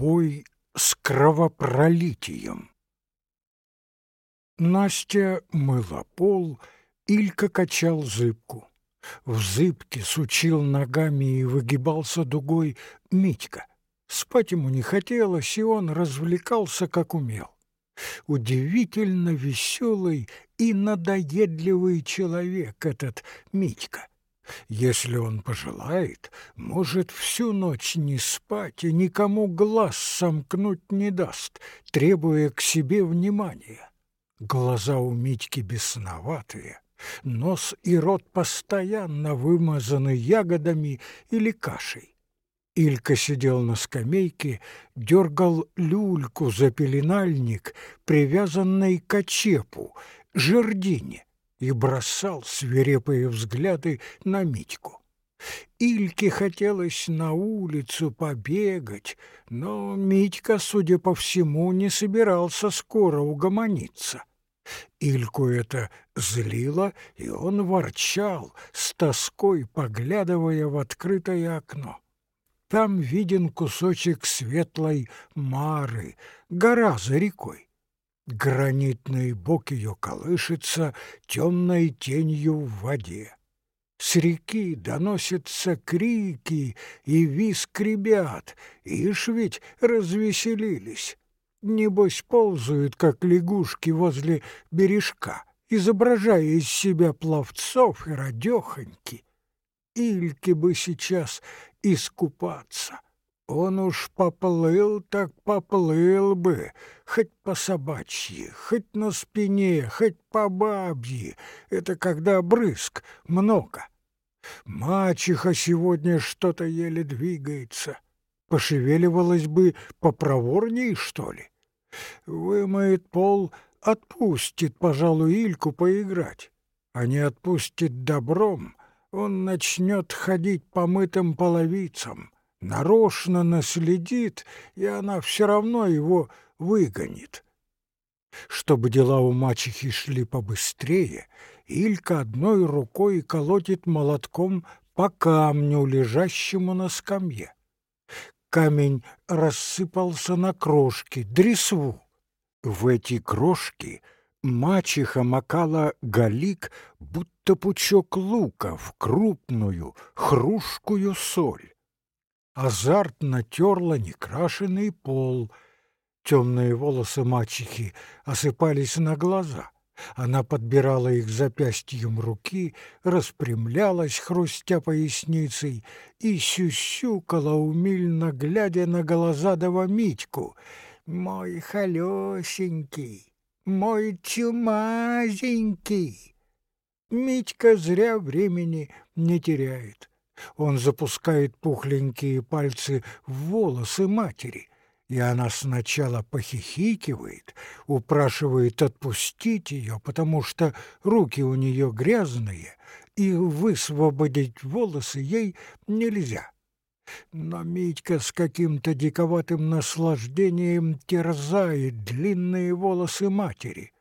Бой с кровопролитием. Настя мыла пол, Илька качал зыбку. В зыбке сучил ногами и выгибался дугой Митька. Спать ему не хотелось, и он развлекался, как умел. Удивительно веселый и надоедливый человек этот Митька. Если он пожелает, может всю ночь не спать и никому глаз сомкнуть не даст, требуя к себе внимания. Глаза у Митьки бесноватые, нос и рот постоянно вымазаны ягодами или кашей. Илька сидел на скамейке, дергал люльку за пеленальник, привязанный к очепу, жердине, и бросал свирепые взгляды на Митьку. Ильке хотелось на улицу побегать, но Митька, судя по всему, не собирался скоро угомониться. Ильку это злило, и он ворчал, с тоской поглядывая в открытое окно. Там виден кусочек светлой мары, гора за рекой. Гранитный бок ее колышется темной тенью в воде. С реки доносятся крики и виск ребят, ишь ведь развеселились. Небось ползают, как лягушки возле бережка, изображая из себя пловцов и радехоньки. Ильке бы сейчас искупаться. Он уж поплыл, так поплыл бы, хоть по собачьи, хоть на спине, хоть по бабьи. Это когда брызг много. Мачеха сегодня что-то еле двигается. Пошевеливалась бы попроворней, что ли? Вымоет пол, отпустит, пожалуй, Ильку поиграть. А не отпустит добром, он начнет ходить по мытым половицам, нарочно наследит, и она все равно его выгонит. Чтобы дела у мачехи шли побыстрее, Илька одной рукой колотит молотком по камню, лежащему на скамье. Камень рассыпался на крошки, дресву. В эти крошки мачеха макала галик, будто пучок лука, в крупную, хрушкую соль азартно терла некрашенный пол. Темные волосы мачехи осыпались на глаза. Она подбирала их запястьем руки, распрямлялась, хрустя поясницей, и сюсюкала, умильно глядя на голозадого Митьку. «Мой холесенький, мой чумазенький!» Митька зря времени не теряет. Он запускает пухленькие пальцы в волосы матери, и она сначала похихикивает, упрашивает отпустить ее, потому что руки у нее грязные, и высвободить волосы ей нельзя. Но Митька с каким-то диковатым наслаждением терзает длинные волосы матери.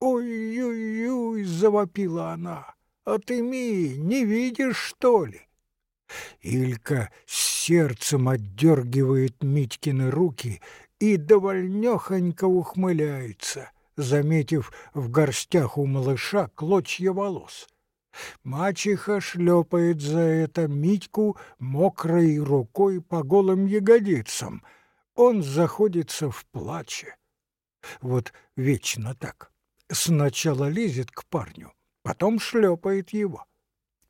«Ой-ой-ой!» — завопила она. «Отыми, не видишь, что ли?» Илька с сердцем отдергивает Митькины руки и довольнёхонько ухмыляется, заметив в горстях у малыша клочья волос. Мачеха шлепает за это Митьку мокрой рукой по голым ягодицам. Он заходится в плаче. Вот вечно так. Сначала лезет к парню, потом шлепает его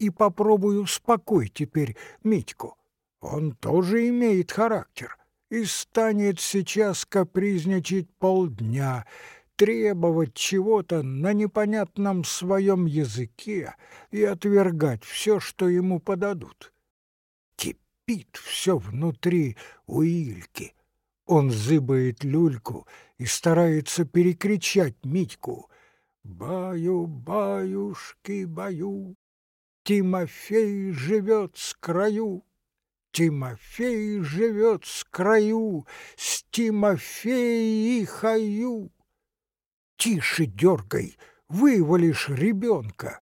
и попробую успокой теперь Митьку. Он тоже имеет характер и станет сейчас капризничать полдня, требовать чего-то на непонятном своем языке и отвергать все, что ему подадут. Кипит все внутри у Ильки. Он зыбает люльку и старается перекричать Митьку. «Баю, баюшки, баю, Тимофей живет с краю, Тимофей живет с краю, С Тимофей и хаю. Тише дергай, вывалишь ребенка.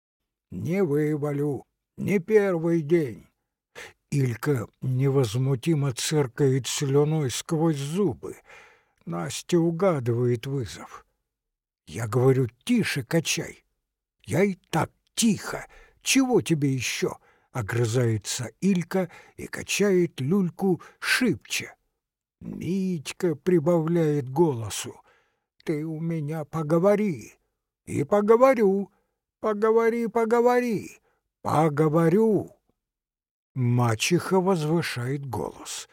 Не вывалю, не первый день. Илька невозмутимо циркает слюной сквозь зубы. Настя угадывает вызов. Я говорю, тише качай. Я и так тихо. Чего тебе еще? Огрызается Илька и качает люльку шибче. Митька прибавляет голосу. Ты у меня поговори. И поговорю. Поговори, поговори. Поговорю. Мачеха возвышает голос.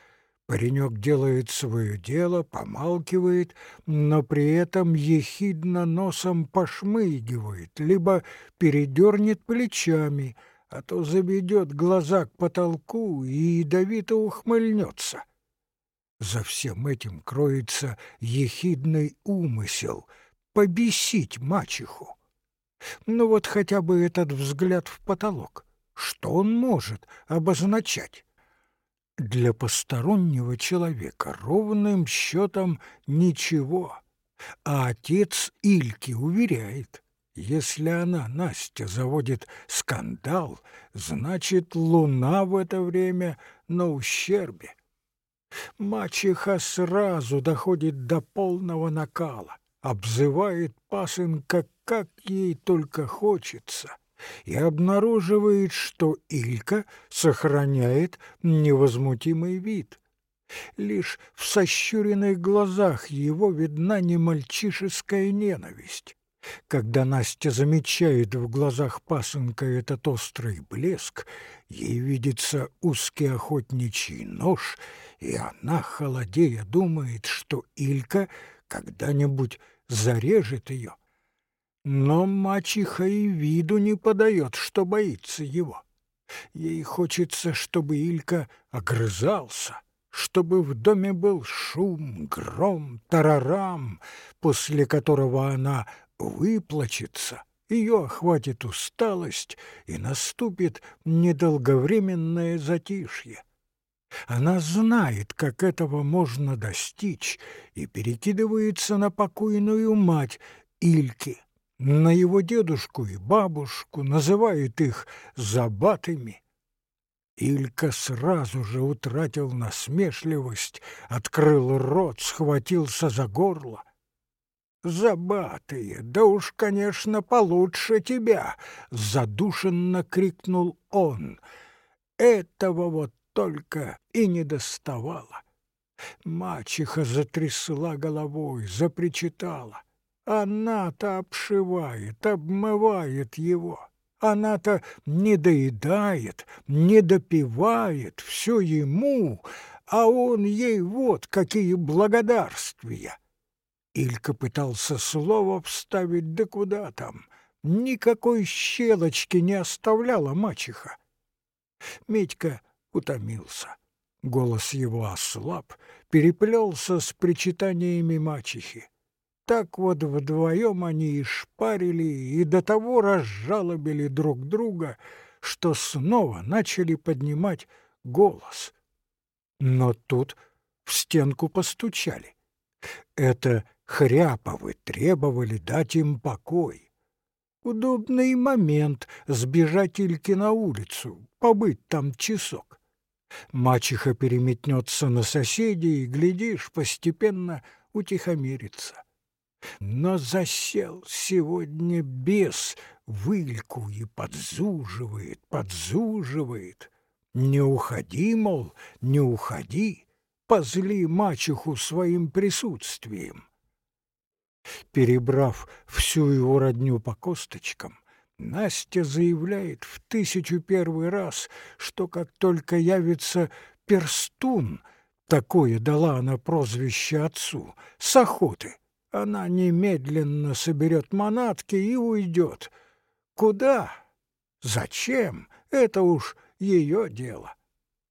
Паренек делает свое дело, помалкивает, но при этом ехидно носом пошмыгивает, либо передернет плечами, а то заведет глаза к потолку и ядовито ухмыльнется. За всем этим кроется ехидный умысел — побесить мачеху. Ну вот хотя бы этот взгляд в потолок. Что он может обозначать? Для постороннего человека ровным счетом ничего. А отец Ильки уверяет, если она, Настя, заводит скандал, значит, луна в это время на ущербе. Мачеха сразу доходит до полного накала, обзывает пасынка, как ей только хочется, и обнаруживает, что Илька сохраняет невозмутимый вид. Лишь в сощуренных глазах его видна не мальчишеская ненависть. Когда Настя замечает в глазах пасынка этот острый блеск, ей видится узкий охотничий нож, и она, холодея, думает, что Илька когда-нибудь зарежет ее. Но мачеха и виду не подает, что боится его. Ей хочется, чтобы Илька огрызался, чтобы в доме был шум, гром, тарарам, после которого она выплачется, ее охватит усталость и наступит недолговременное затишье. Она знает, как этого можно достичь, и перекидывается на покойную мать Ильки, на его дедушку и бабушку, называет их забатыми. Илька сразу же утратил насмешливость, открыл рот, схватился за горло. «Забатые, да уж, конечно, получше тебя!» — задушенно крикнул он. «Этого вот только и не доставало!» Мачеха затрясла головой, запричитала. Она-то обшивает, обмывает его. Она-то не доедает, не допивает, все ему, а он ей вот какие благодарствия. Илька пытался слово вставить, да куда там. Никакой щелочки не оставляла мачеха. Медька утомился. Голос его ослаб, переплелся с причитаниями мачехи. Так вот вдвоем они и шпарили, и до того разжалобили друг друга, что снова начали поднимать голос. Но тут в стенку постучали. Это Хряповы требовали дать им покой. Удобный момент сбежать Ильке на улицу, побыть там часок. Мачеха переметнется на соседей и, глядишь, постепенно утихомирится. Но засел сегодня бес в Ильку и подзуживает, подзуживает. Не уходи, мол, не уходи, позли мачеху своим присутствием. Перебрав всю его родню по косточкам, Настя заявляет в тысячу первый раз, что как только явится перстун, такое дала она прозвище отцу, с охоты, она немедленно соберет манатки и уйдет. Куда? Зачем? Это уж ее дело.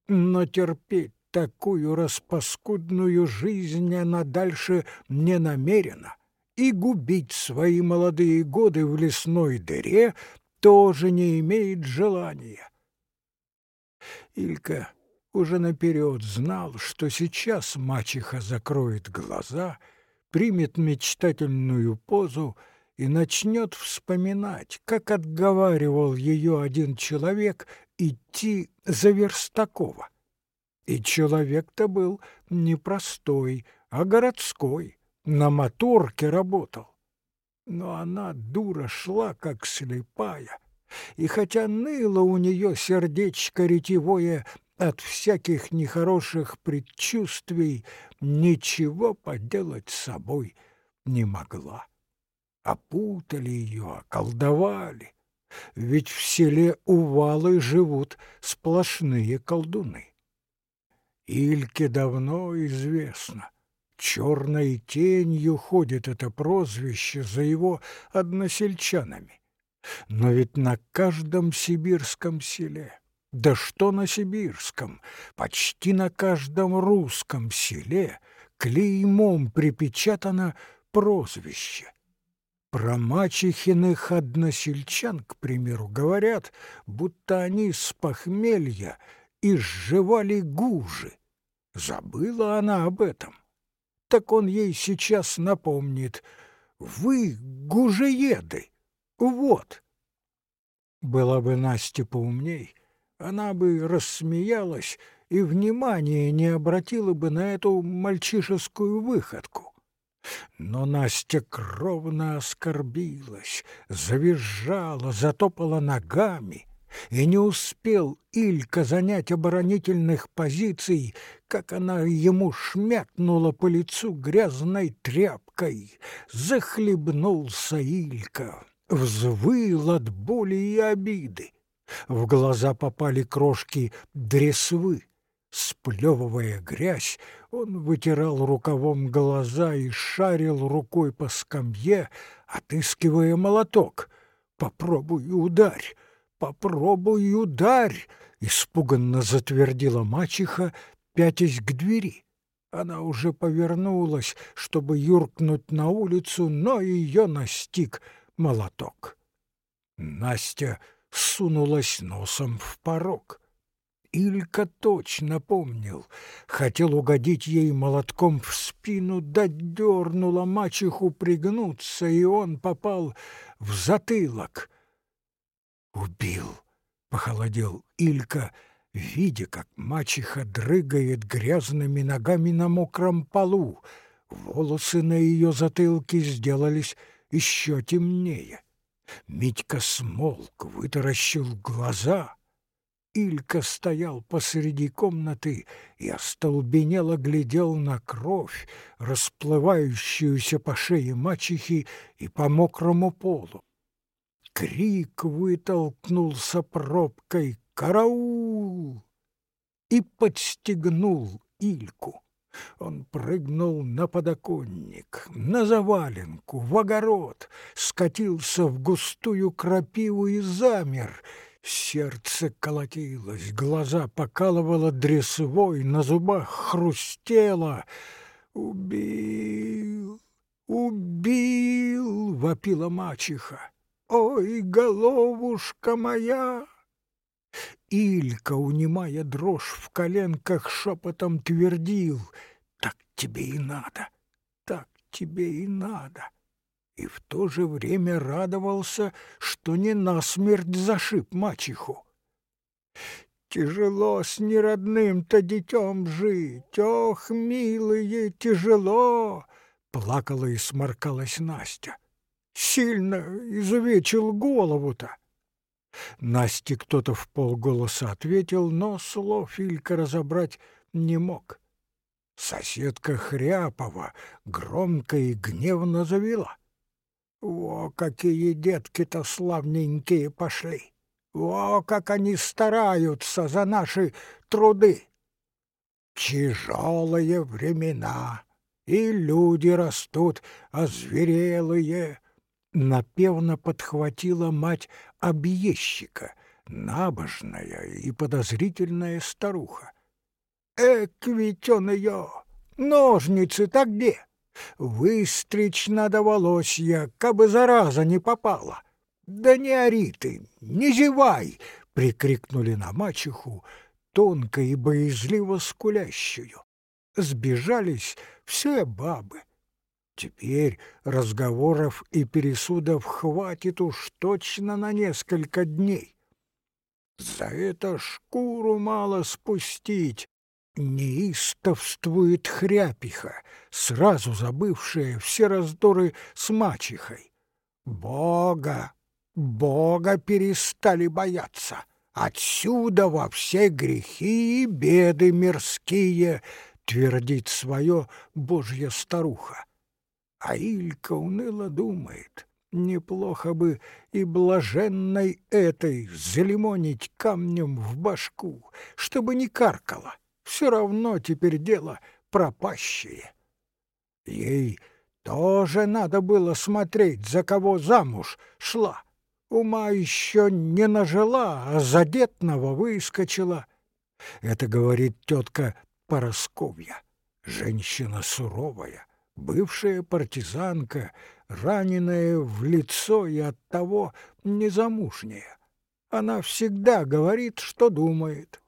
Но терпеть такую распаскудную жизнь она дальше не намерена и губить свои молодые годы в лесной дыре тоже не имеет желания. Илька уже наперед знал, что сейчас мачеха закроет глаза, примет мечтательную позу и начнет вспоминать, как отговаривал ее один человек идти за Верстакова. И человек-то был не простой, а городской, на моторке работал. Но она, дура, шла, как слепая, и хотя ныло у нее сердечко ретевое от всяких нехороших предчувствий, ничего поделать с собой не могла. Опутали ее, околдовали, ведь в селе Увалы живут сплошные колдуны. Ильке давно известно, черной тенью ходит это прозвище за его односельчанами. Но ведь на каждом сибирском селе, да что на сибирском, почти на каждом русском селе клеймом припечатано прозвище. Про мачехиных односельчан, к примеру, говорят, будто они с похмелья изживали гужи. Забыла она об этом. Так он ей сейчас напомнит. Вы гужееды. Вот. Была бы Настя поумней, она бы рассмеялась и внимания не обратила бы на эту мальчишескую выходку. Но Настя кровно оскорбилась, завизжала, затопала ногами, и не успел Илька занять оборонительных позиций, как она ему шмякнула по лицу грязной тряпкой. Захлебнулся Илька, взвыл от боли и обиды. В глаза попали крошки дресвы. Сплевывая грязь, он вытирал рукавом глаза и шарил рукой по скамье, отыскивая молоток. «Попробуй ударь! Попробуй ударь!» — испуганно затвердила мачеха, пятясь к двери. Она уже повернулась, чтобы юркнуть на улицу, но ее настиг молоток. Настя сунулась носом в порог. Илька точно помнил. Хотел угодить ей молотком в спину, да дернула мачеху пригнуться, и он попал в затылок. «Убил!» — похолодел Илька, видя, как мачеха дрыгает грязными ногами на мокром полу. Волосы на ее затылке сделались еще темнее. Митька смолк, вытаращил глаза — Илька стоял посреди комнаты и остолбенело глядел на кровь, расплывающуюся по шее мачехи и по мокрому полу. Крик вытолкнулся пробкой «Караул!» и подстегнул Ильку. Он прыгнул на подоконник, на заваленку, в огород, скатился в густую крапиву и замер — Сердце колотилось, глаза покалывало дресвой, на зубах хрустело. «Убил! Убил!» — вопила мачеха. «Ой, головушка моя!» Илька, унимая дрожь в коленках, шепотом твердил «Так тебе и надо, так тебе и надо» и в то же время радовался, что не насмерть зашиб мачеху. Тяжело с неродным-то детем жить, ох, милые, тяжело, плакала и сморкалась Настя. Сильно изувечил голову-то. Насте кто-то в полголоса ответил, но слов Илька разобрать не мог. Соседка Хряпова громко и гневно завела. О, какие детки-то славненькие пошли! О, как они стараются за наши труды! Тяжелые времена, и люди растут озверелые. Напевно подхватила мать объездчика, набожная и подозрительная старуха. Эк, ведь он ее! Ножницы-то где? Выстричь надо волосья, кабы зараза не попала. Да не ори ты, не зевай, прикрикнули на мачеху, тонко и боязливо скулящую. Сбежались все бабы. Теперь разговоров и пересудов хватит уж точно на несколько дней. За это шкуру мало спустить. Неистовствует хряпиха, сразу забывшая все раздоры с мачехой. Бога, Бога перестали бояться. Отсюда во все грехи и беды мирские, твердит свое Божья старуха. А Илька уныло думает, неплохо бы и блаженной этой залимонить камнем в башку, чтобы не каркала. Все равно теперь дело пропащее. Ей тоже надо было смотреть, за кого замуж шла. Ума еще не нажила, а задетного выскочила. Это говорит тетка Поросковья, женщина суровая, бывшая партизанка, раненая в лицо и оттого незамужняя. Она всегда говорит, что думает.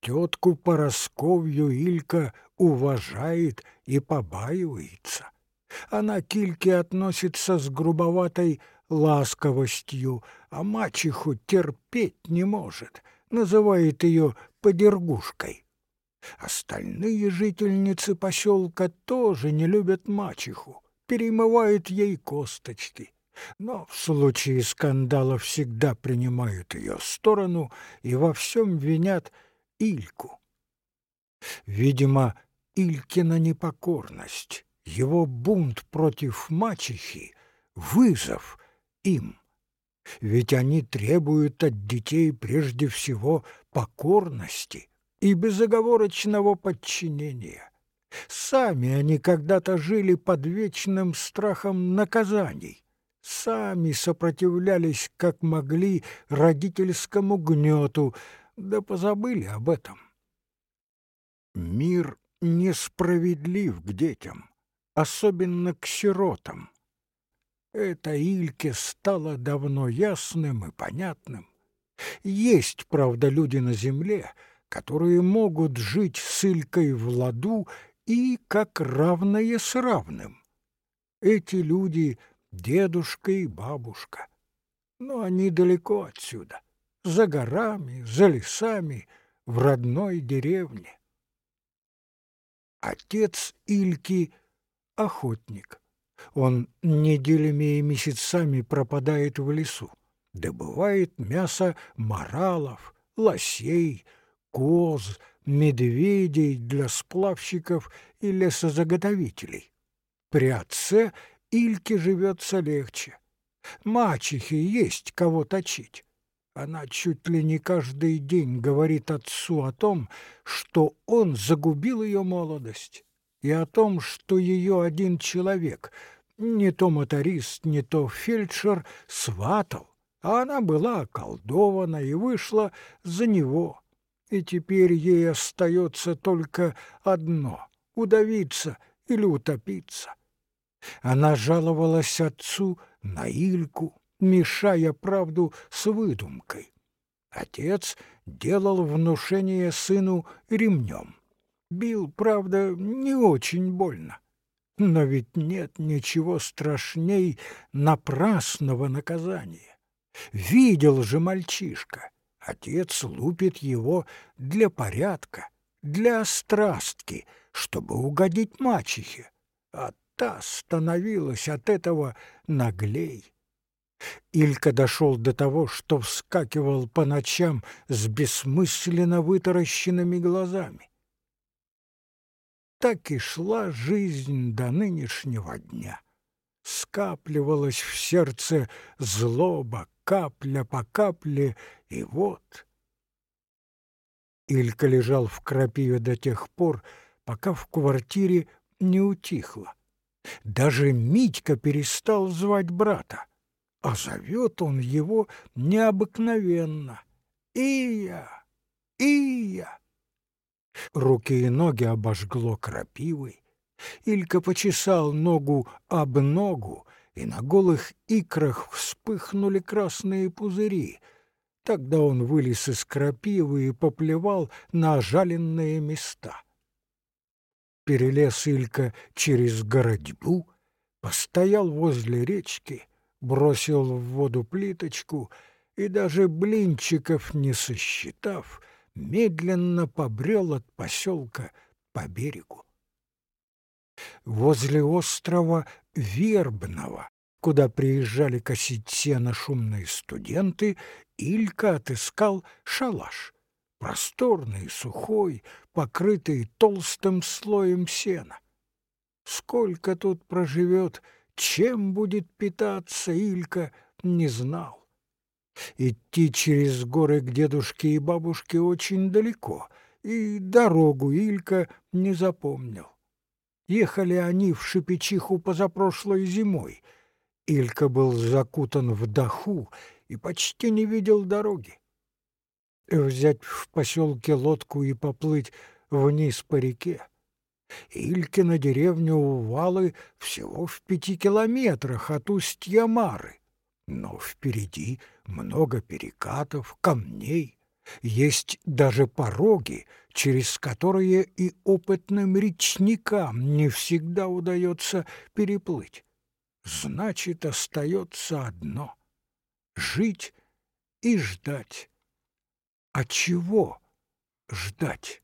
Тетку Поросковью Илька уважает и побаивается. Она к Ильке относится с грубоватой ласковостью, а мачеху терпеть не может, называет ее подергушкой. Остальные жительницы поселка тоже не любят мачеху, перемывают ей косточки, но в случае скандала всегда принимают ее сторону и во всем винят Ильку. Видимо, Илькина непокорность, его бунт против мачехи — вызов им. Ведь они требуют от детей прежде всего покорности и безоговорочного подчинения. Сами они когда-то жили под вечным страхом наказаний, сами сопротивлялись, как могли, родительскому гнету, да позабыли об этом. Мир несправедлив к детям, особенно к сиротам. Это Ильке стало давно ясным и понятным. Есть, правда, люди на земле, которые могут жить с Илькой в ладу и как равное с равным. Эти люди — дедушка и бабушка. Но они далеко отсюда, за горами, за лесами, в родной деревне. Отец Ильки — охотник. Он неделями и месяцами пропадает в лесу, добывает мясо моралов, лосей, коз, медведей для сплавщиков и лесозаготовителей. При отце Ильке живется легче. Мачехе есть кого точить. Она чуть ли не каждый день говорит отцу о том, что он загубил ее молодость, и о том, что ее один человек, не то моторист, не то фельдшер, сватал, а она была околдована и вышла за него. И теперь ей остается только одно — удавиться или утопиться. Она жаловалась отцу на Ильку, мешая правду с выдумкой. Отец делал внушение сыну ремнем. Бил, правда, не очень больно. Но ведь нет ничего страшней напрасного наказания. Видел же мальчишка, отец лупит его для порядка, для страстки, чтобы угодить мачехе, а та становилась от этого наглей. Илька дошел до того, что вскакивал по ночам с бессмысленно вытаращенными глазами. Так и шла жизнь до нынешнего дня. Скапливалась в сердце злоба, капля по капле, и вот... Илька лежал в крапиве до тех пор, пока в квартире не утихло. Даже Митька перестал звать брата, а зовет он его необыкновенно. «Ия! Ия!» Руки и ноги обожгло крапивой. Илька почесал ногу об ногу, и на голых икрах вспыхнули красные пузыри. Тогда он вылез из крапивы и поплевал на ожаленные места. Перелез Илька через городьбу, постоял возле речки, бросил в воду плиточку и даже блинчиков не сосчитав, медленно побрел от поселка по берегу. Возле острова Вербного, куда приезжали косить сено шумные студенты, Илька отыскал шалаш, просторный, сухой, покрытый толстым слоем сена. Сколько тут проживет, чем будет питаться, Илька не знал. Идти через горы к дедушке и бабушке очень далеко, и дорогу Илька не запомнил. Ехали они в Шипичиху позапрошлой зимой. Илька был закутан в даху и почти не видел дороги. Взять в поселке лодку и поплыть вниз по реке. Илькина деревня Увалы всего в пяти километрах от устья Мары. Но впереди много перекатов, камней. Есть даже пороги, через которые и опытным речникам не всегда удается переплыть. Значит, остается одно — жить и ждать. А чего ждать?